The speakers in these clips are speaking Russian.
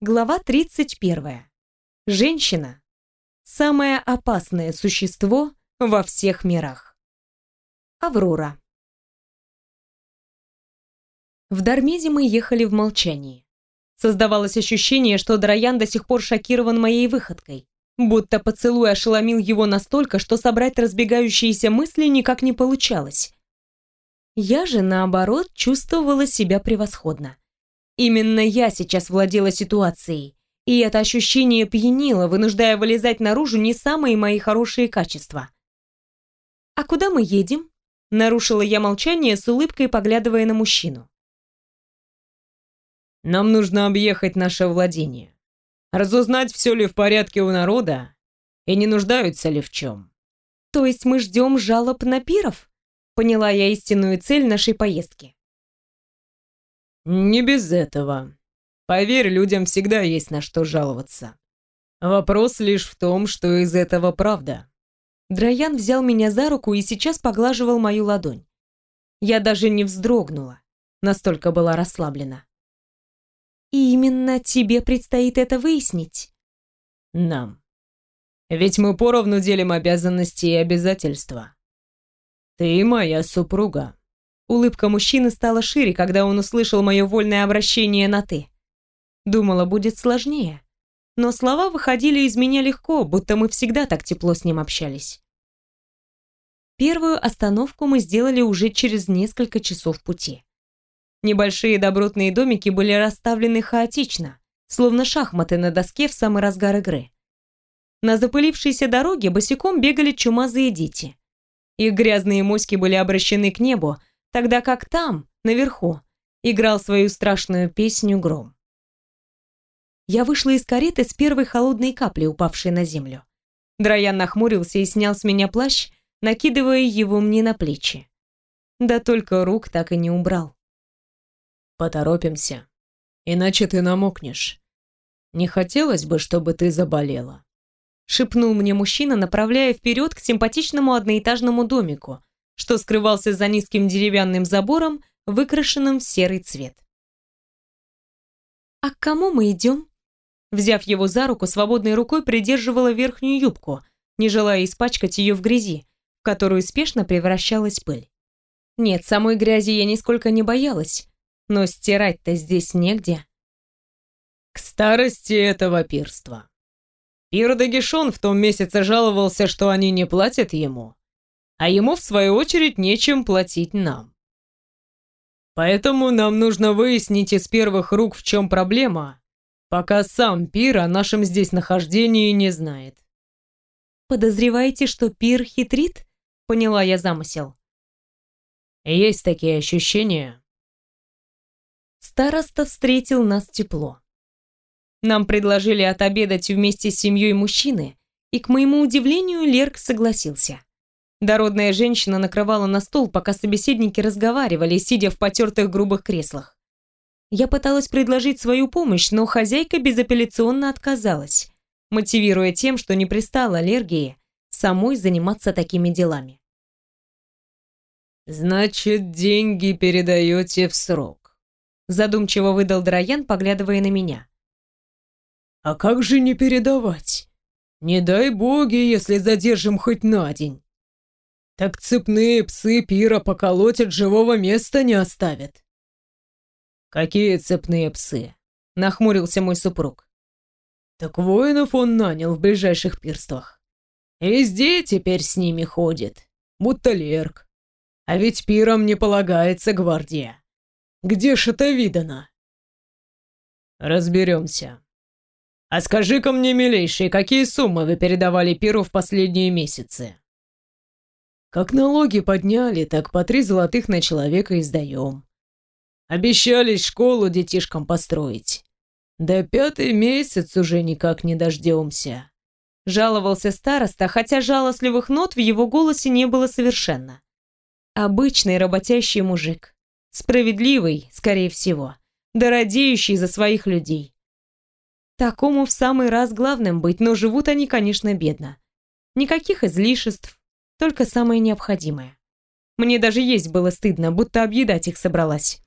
Глава 31. Женщина – самое опасное существо во всех мирах. Аврора. В Дармезе мы ехали в молчании. Создавалось ощущение, что Драян до сих пор шокирован моей выходкой. Будто поцелуй ошеломил его настолько, что собрать разбегающиеся мысли никак не получалось. Я же, наоборот, чувствовала себя превосходно. Именно я сейчас владела ситуацией, и это ощущение пьянило, вынуждая вылезать наружу не самые мои хорошие качества. «А куда мы едем?» — нарушила я молчание с улыбкой, поглядывая на мужчину. «Нам нужно объехать наше владение, разузнать, все ли в порядке у народа и не нуждаются ли в чем». «То есть мы ждем жалоб на пиров?» — поняла я истинную цель нашей поездки. Не без этого. Поверь, людям всегда есть на что жаловаться. Вопрос лишь в том, что из этого правда. Драян взял меня за руку и сейчас поглаживал мою ладонь. Я даже не вздрогнула, настолько была расслаблена. И именно тебе предстоит это выяснить. Нам. Ведь мы поровну делим обязанности и обязательства. Ты моя супруга. Улыбка мужчины стала шире, когда он услышал мое вольное обращение на «ты». Думала, будет сложнее. Но слова выходили из меня легко, будто мы всегда так тепло с ним общались. Первую остановку мы сделали уже через несколько часов пути. Небольшие добротные домики были расставлены хаотично, словно шахматы на доске в самый разгар игры. На запылившейся дороге босиком бегали чумазые дети. Их грязные моськи были обращены к небу, тогда как там, наверху, играл свою страшную песню гром. Я вышла из кареты с первой холодной капли, упавшей на землю. Драян нахмурился и снял с меня плащ, накидывая его мне на плечи. Да только рук так и не убрал. «Поторопимся, иначе ты намокнешь. Не хотелось бы, чтобы ты заболела», — шепнул мне мужчина, направляя вперед к симпатичному одноэтажному домику, что скрывался за низким деревянным забором, выкрашенным в серый цвет. «А к кому мы идем?» Взяв его за руку, свободной рукой придерживала верхнюю юбку, не желая испачкать ее в грязи, в которую спешно превращалась пыль. Нет, самой грязи я нисколько не боялась, но стирать-то здесь негде. К старости этого пирства. Пир Дагишон в том месяце жаловался, что они не платят ему, а ему, в свою очередь, нечем платить нам. Поэтому нам нужно выяснить из первых рук, в чем проблема, пока сам Пир о нашем здесь нахождении не знает. «Подозреваете, что Пир хитрит?» — поняла я замысел. «Есть такие ощущения». Староста встретил нас тепло. Нам предложили отобедать вместе с семьей мужчины, и, к моему удивлению, Лерк согласился. Дородная женщина накрывала на стол, пока собеседники разговаривали, сидя в потертых грубых креслах. Я пыталась предложить свою помощь, но хозяйка безапелляционно отказалась, мотивируя тем, что не пристала аллергии самой заниматься такими делами. «Значит, деньги передаете в срок», задумчиво выдал Драян, поглядывая на меня. «А как же не передавать? Не дай боги, если задержим хоть на день». Так цепные псы пира поколотят, живого места не оставят. Какие цепные псы? Нахмурился мой супруг. Так воинов он нанял в ближайших пирствах. Везде теперь с ними ходит, будто лерк. А ведь пирам не полагается гвардия. Где ж это видано? Разберемся. А скажи-ка мне, милейший, какие суммы вы передавали пиру в последние месяцы? Как налоги подняли, так по три золотых на человека издаем. Обещались школу детишкам построить. Да пятый месяц уже никак не дождемся. Жаловался староста, хотя жалостливых нот в его голосе не было совершенно. Обычный работящий мужик. Справедливый, скорее всего. Да радеющий за своих людей. Такому в самый раз главным быть, но живут они, конечно, бедно. Никаких излишеств, только самое необходимое. Мне даже есть было стыдно, будто объедать их собралась.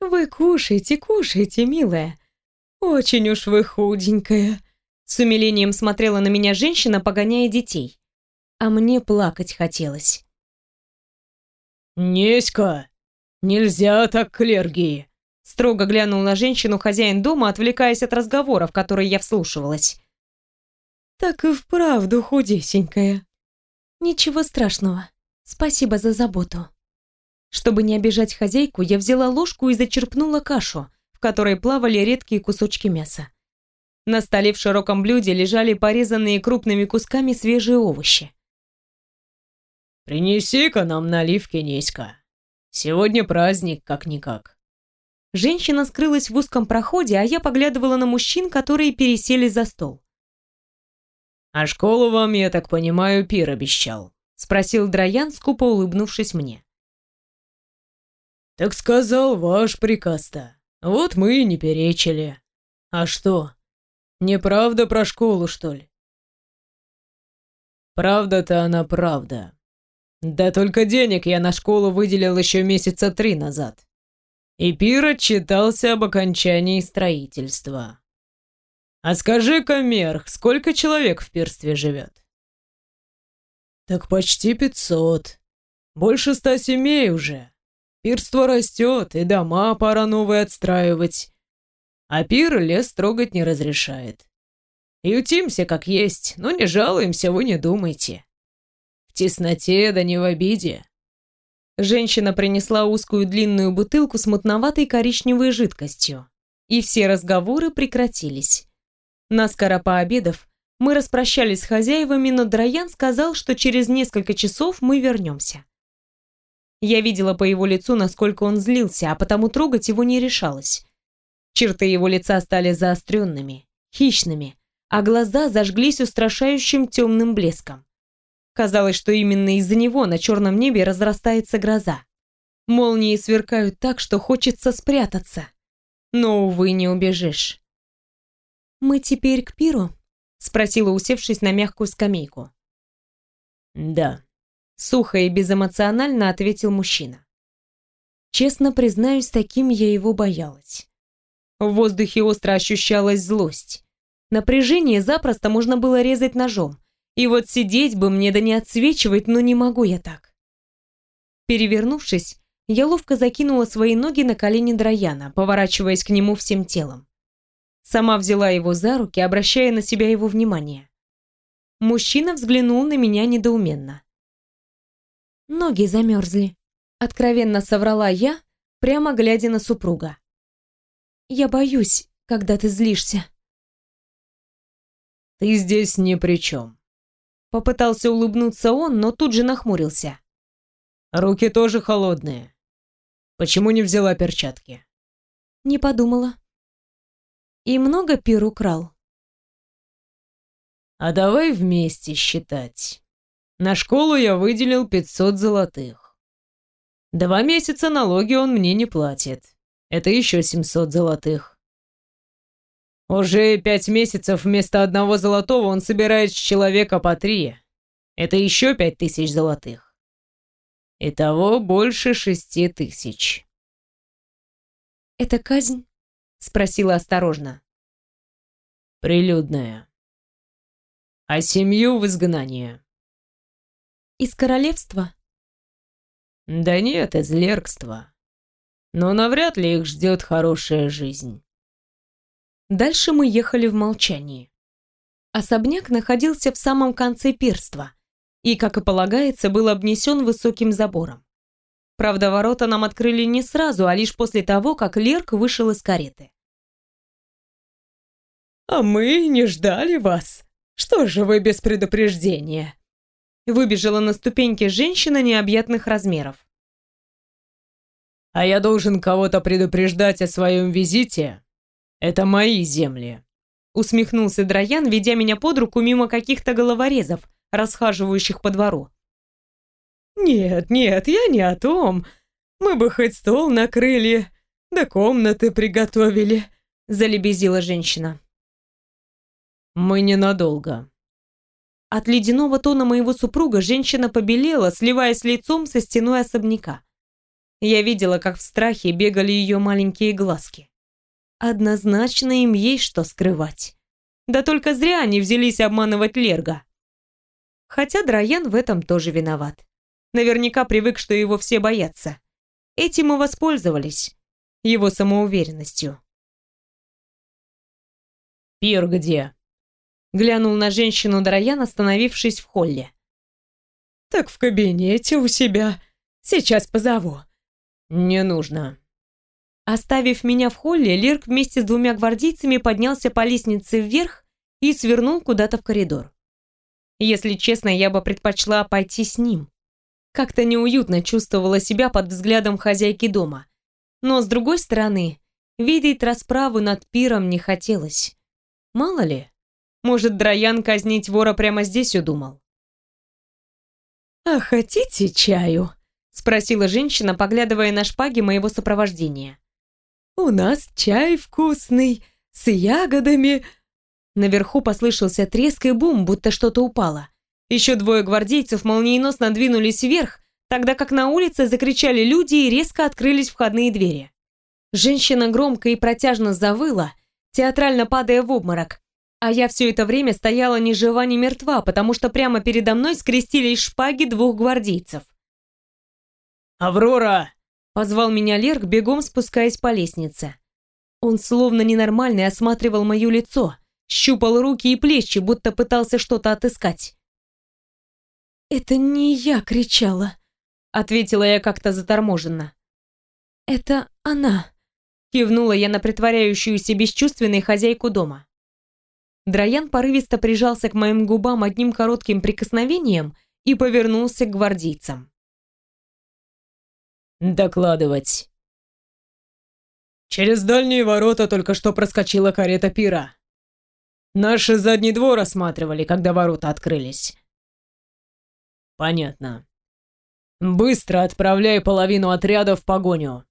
Вы кушайте, кушайте, милая. Очень уж вы худенькая. С умилением смотрела на меня женщина, погоняя детей. А мне плакать хотелось. «Неська, нельзя так к аллергии!» Строго глянул на женщину хозяин дома, отвлекаясь от разговора, в который я вслушивалась. «Так и вправду худесенькая». «Ничего страшного. Спасибо за заботу». Чтобы не обижать хозяйку, я взяла ложку и зачерпнула кашу, в которой плавали редкие кусочки мяса. На столе в широком блюде лежали порезанные крупными кусками свежие овощи. «Принеси-ка нам наливки, Неська. Сегодня праздник, как-никак». Женщина скрылась в узком проходе, а я поглядывала на мужчин, которые пересели за стол. «А школу вам, я так понимаю, пир обещал?» — спросил Драян, скупо улыбнувшись мне. «Так сказал ваш приказ-то. Вот мы и не перечили. А что, неправда про школу, что ли?» «Правда-то она правда. Да только денег я на школу выделил еще месяца три назад. И пир отчитался об окончании строительства. А скажи-ка, Мерх, сколько человек в пирстве живет? Так почти пятьсот. Больше ста семей уже. Пирство растет, и дома пора новые отстраивать. А пир лес трогать не разрешает. Ютимся как есть, но не жалуемся, вы не думайте. В тесноте да не в обиде. Женщина принесла узкую длинную бутылку с мутноватой коричневой жидкостью. И все разговоры прекратились. Наскоро пообедав, мы распрощались с хозяевами, но Драян сказал, что через несколько часов мы вернемся. Я видела по его лицу, насколько он злился, а потому трогать его не решалась. Черты его лица стали заостренными, хищными, а глаза зажглись устрашающим темным блеском. Казалось, что именно из-за него на черном небе разрастается гроза. Молнии сверкают так, что хочется спрятаться. Но, увы, не убежишь. «Мы теперь к пиру?» — спросила, усевшись на мягкую скамейку. «Да», — сухо и безэмоционально ответил мужчина. Честно признаюсь, таким я его боялась. В воздухе остро ощущалась злость. Напряжение запросто можно было резать ножом. И вот сидеть бы мне да не отсвечивать, но не могу я так. Перевернувшись, я ловко закинула свои ноги на колени Драяна, поворачиваясь к нему всем телом. Сама взяла его за руки, обращая на себя его внимание. Мужчина взглянул на меня недоуменно. Ноги замерзли. Откровенно соврала я, прямо глядя на супруга. Я боюсь, когда ты злишься. Ты здесь ни при чем. Попытался улыбнуться он, но тут же нахмурился. Руки тоже холодные. Почему не взяла перчатки? Не подумала. И много пир украл? А давай вместе считать. На школу я выделил 500 золотых. Два месяца налоги он мне не платит. Это еще 700 золотых. Уже пять месяцев вместо одного золотого он собирает с человека по три. Это еще пять тысяч золотых. Итого больше шести тысяч. «Это казнь?» — спросила осторожно. «Прилюдная. А семью в изгнание». «Из королевства?» «Да нет, из лергства. Но навряд ли их ждет хорошая жизнь». Дальше мы ехали в молчании. Особняк находился в самом конце пирства и, как и полагается, был обнесен высоким забором. Правда, ворота нам открыли не сразу, а лишь после того, как Лерк вышел из кареты. «А мы не ждали вас. Что же вы без предупреждения?» Выбежала на ступеньки женщина необъятных размеров. «А я должен кого-то предупреждать о своем визите?» Это мои земли. Усмехнулся Драян, ведя меня под руку мимо каких-то головорезов, расхаживающих по двору. «Нет, нет, я не о том. Мы бы хоть стол накрыли, да комнаты приготовили», — залебезила женщина. «Мы ненадолго». От ледяного тона моего супруга женщина побелела, сливаясь лицом со стеной особняка. Я видела, как в страхе бегали ее маленькие глазки. Однозначно им есть что скрывать. Да только зря они взялись обманывать Лерга. Хотя Драян в этом тоже виноват. Наверняка привык, что его все боятся. Этим и воспользовались. Его самоуверенностью. «Пир где?» Глянул на женщину Драян, остановившись в холле. «Так в кабинете у себя. Сейчас позову». «Не нужно». Оставив меня в холле, Лерк вместе с двумя гвардейцами поднялся по лестнице вверх и свернул куда-то в коридор. Если честно, я бы предпочла пойти с ним. Как-то неуютно чувствовала себя под взглядом хозяйки дома. Но, с другой стороны, видеть расправу над пиром не хотелось. Мало ли, может, Драян казнить вора прямо здесь удумал. «А хотите чаю?» — спросила женщина, поглядывая на шпаги моего сопровождения. «У нас чай вкусный, с ягодами...» Наверху послышался треск и бум, будто что-то упало. Еще двое гвардейцев молниеносно двинулись вверх, тогда как на улице закричали люди и резко открылись входные двери. Женщина громко и протяжно завыла, театрально падая в обморок, а я все это время стояла ни жива, ни мертва, потому что прямо передо мной скрестились шпаги двух гвардейцев. «Аврора!» — позвал меня Лерк, бегом спускаясь по лестнице. Он словно ненормальный осматривал мое лицо, щупал руки и плечи, будто пытался что-то отыскать. «Это не я кричала», — ответила я как-то заторможенно. «Это она», — кивнула я на притворяющуюся бесчувственной хозяйку дома. Драян порывисто прижался к моим губам одним коротким прикосновением и повернулся к гвардейцам. «Докладывать». «Через дальние ворота только что проскочила карета пира. Наши задний двор осматривали, когда ворота открылись». «Понятно. Быстро отправляй половину отряда в погоню.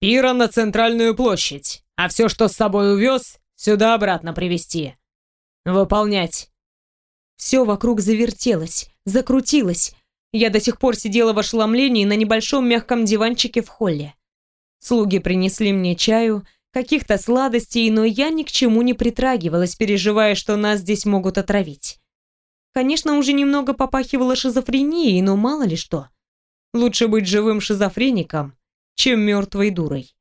Пира на центральную площадь, а все, что с собой увез, сюда обратно привезти. «Выполнять!» Все вокруг завертелось, закрутилось. Я до сих пор сидела в ошеломлении на небольшом мягком диванчике в холле. Слуги принесли мне чаю, каких-то сладостей, но я ни к чему не притрагивалась, переживая, что нас здесь могут отравить. Конечно, уже немного попахивало шизофренией, но мало ли что. Лучше быть живым шизофреником, чем мертвой дурой.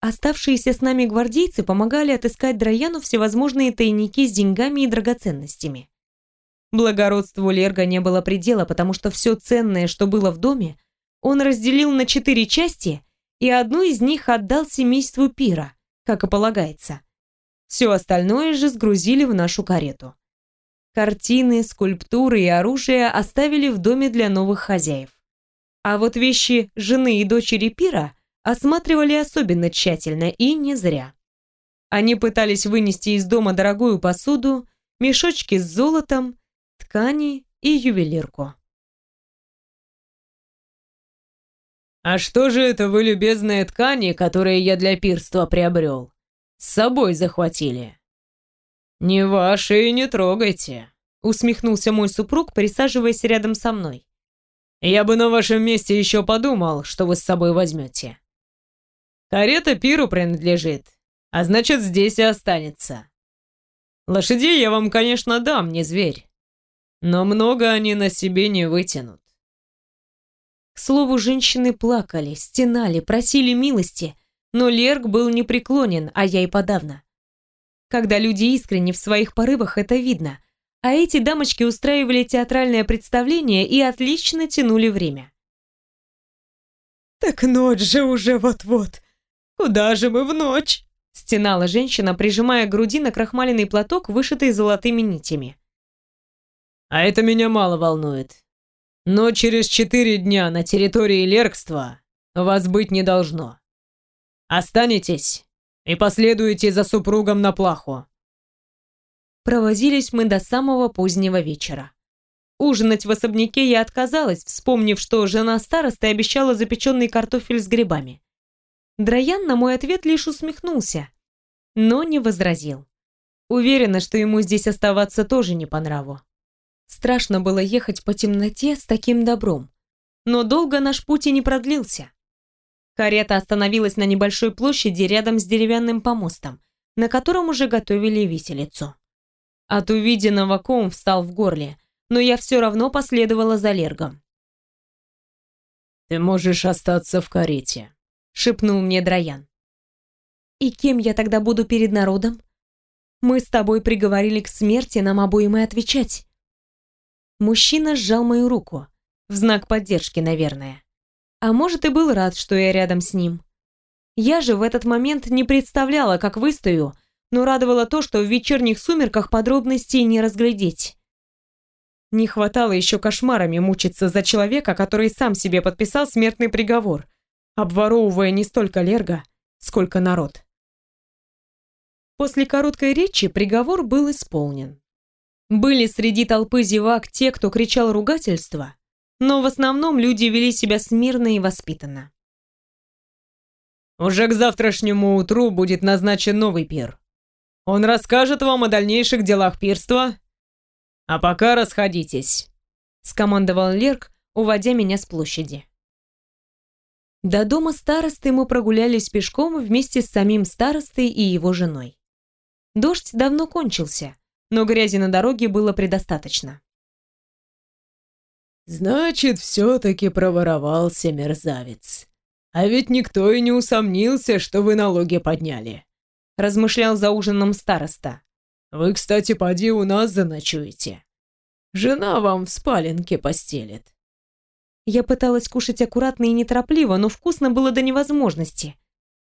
Оставшиеся с нами гвардейцы помогали отыскать Драяну всевозможные тайники с деньгами и драгоценностями. Благородству Лерга не было предела, потому что все ценное, что было в доме, он разделил на четыре части и одну из них отдал семейству Пира, как и полагается. Все остальное же сгрузили в нашу карету. Картины, скульптуры и оружие оставили в доме для новых хозяев. А вот вещи жены и дочери Пира – осматривали особенно тщательно и не зря. Они пытались вынести из дома дорогую посуду, мешочки с золотом, ткани и ювелирку. «А что же это вы, любезные ткани, которые я для пирства приобрел, с собой захватили?» «Не ваши и не трогайте», — усмехнулся мой супруг, присаживаясь рядом со мной. «Я бы на вашем месте еще подумал, что вы с собой возьмете. Карета пиру принадлежит, а значит, здесь и останется. Лошадей я вам, конечно, дам, не зверь. Но много они на себе не вытянут. К слову, женщины плакали, стенали, просили милости, но Лерк был непреклонен, а я и подавно. Когда люди искренне в своих порывах, это видно. А эти дамочки устраивали театральное представление и отлично тянули время. «Так ночь же уже вот-вот!» Куда же мы в ночь?» Стенала женщина, прижимая к груди на крахмаленный платок, вышитый золотыми нитями. «А это меня мало волнует. Но через четыре дня на территории Леркства вас быть не должно. Останетесь и последуете за супругом на плаху». Провозились мы до самого позднего вечера. Ужинать в особняке я отказалась, вспомнив, что жена старосты обещала запеченный картофель с грибами. Драян на мой ответ лишь усмехнулся, но не возразил. Уверена, что ему здесь оставаться тоже не по нраву. Страшно было ехать по темноте с таким добром. Но долго наш путь и не продлился. Карета остановилась на небольшой площади рядом с деревянным помостом, на котором уже готовили виселицу. От увиденного ком встал в горле, но я все равно последовала за Лергом. «Ты можешь остаться в карете», — шепнул мне Драян. «И кем я тогда буду перед народом? Мы с тобой приговорили к смерти, нам обоим и отвечать». Мужчина сжал мою руку, в знак поддержки, наверное. А может, и был рад, что я рядом с ним. Я же в этот момент не представляла, как выстою, но радовало то, что в вечерних сумерках подробностей не разглядеть. Не хватало еще кошмарами мучиться за человека, который сам себе подписал смертный приговор, обворовывая не столько Лерга, сколько народ. После короткой речи приговор был исполнен. Были среди толпы зевак те, кто кричал ругательства, но в основном люди вели себя смирно и воспитанно. «Уже к завтрашнему утру будет назначен новый пир. Он расскажет вам о дальнейших делах пирства, а пока расходитесь», — скомандовал Лерк, уводя меня с площади. До дома старосты мы прогулялись пешком вместе с самим старостой и его женой. Дождь давно кончился, но грязи на дороге было предостаточно. «Значит, все-таки проворовался мерзавец. А ведь никто и не усомнился, что вы налоги подняли», — размышлял за ужином староста. «Вы, кстати, поди у нас заночуете. Жена вам в спаленке постелит». Я пыталась кушать аккуратно и неторопливо, но вкусно было до невозможности.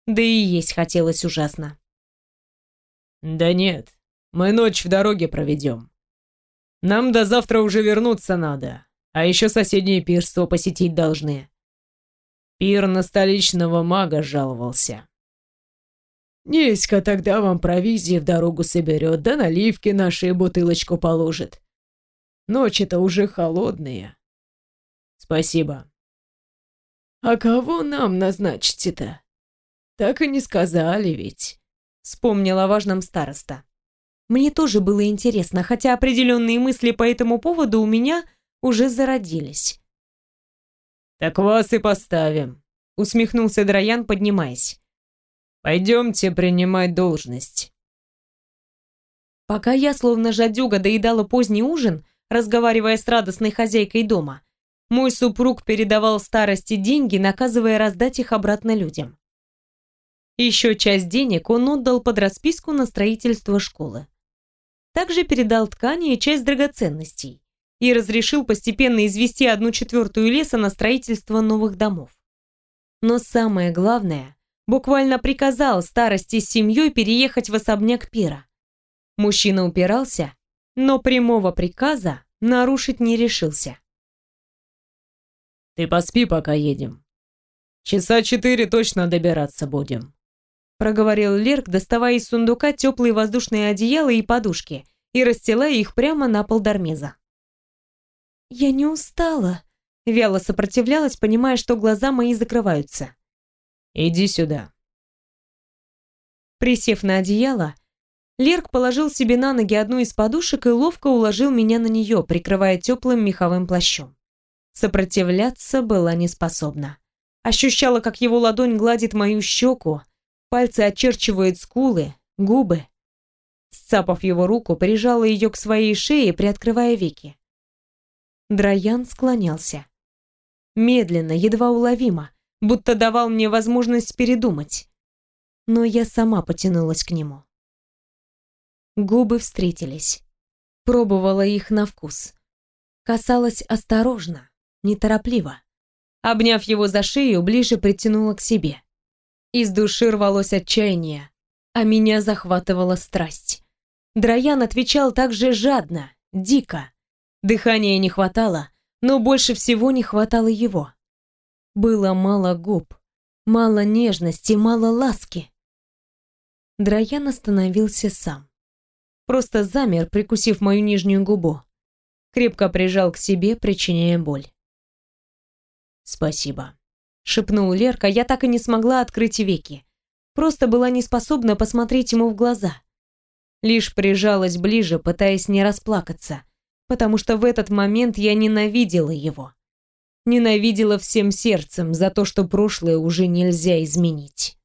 Да и есть хотелось ужасно. «Да нет, мы ночь в дороге проведем. Нам до завтра уже вернуться надо, а еще соседнее пирство посетить должны. Пир на столичного мага жаловался. Неська тогда вам провизии в дорогу соберет, да наливки наши бутылочку положит. Ночи-то уже холодные. Спасибо. А кого нам назначите-то? Так и не сказали ведь. Вспомнила о важном староста. Мне тоже было интересно, хотя определенные мысли по этому поводу у меня уже зародились. «Так вас и поставим», — усмехнулся Драян, поднимаясь. «Пойдемте принимать должность». Пока я, словно жадюга, доедала поздний ужин, разговаривая с радостной хозяйкой дома, мой супруг передавал старости деньги, наказывая раздать их обратно людям. Еще часть денег он отдал под расписку на строительство школы. Также передал ткани и часть драгоценностей и разрешил постепенно извести одну четвертую леса на строительство новых домов. Но самое главное, буквально приказал старости с семьей переехать в особняк Пира. Мужчина упирался, но прямого приказа нарушить не решился. «Ты поспи, пока едем. Часа четыре точно добираться будем», проговорил Лерк, доставая из сундука теплые воздушные одеяла и подушки и расстилая их прямо на пол Дармеза. «Я не устала», — вяло сопротивлялась, понимая, что глаза мои закрываются. «Иди сюда». Присев на одеяло, Лерк положил себе на ноги одну из подушек и ловко уложил меня на нее, прикрывая теплым меховым плащом. Сопротивляться была неспособна. Ощущала, как его ладонь гладит мою щеку, пальцы очерчивают скулы, губы. Сцапав его руку, прижала ее к своей шее, приоткрывая веки. Драян склонялся. Медленно, едва уловимо, будто давал мне возможность передумать. Но я сама потянулась к нему. Губы встретились. Пробовала их на вкус. Касалась осторожно, неторопливо. Обняв его за шею, ближе притянула к себе. Из души рвалось отчаяние, а меня захватывала страсть. Драян отвечал так же жадно, дико, Дыхания не хватало, но больше всего не хватало его. Было мало губ, мало нежности, мало ласки. Драян остановился сам. Просто замер, прикусив мою нижнюю губу. Крепко прижал к себе, причиняя боль. «Спасибо», — шепнул Лерка, я так и не смогла открыть веки. Просто была не способна посмотреть ему в глаза. Лишь прижалась ближе, пытаясь не расплакаться, потому что в этот момент я ненавидела его. Ненавидела всем сердцем за то, что прошлое уже нельзя изменить.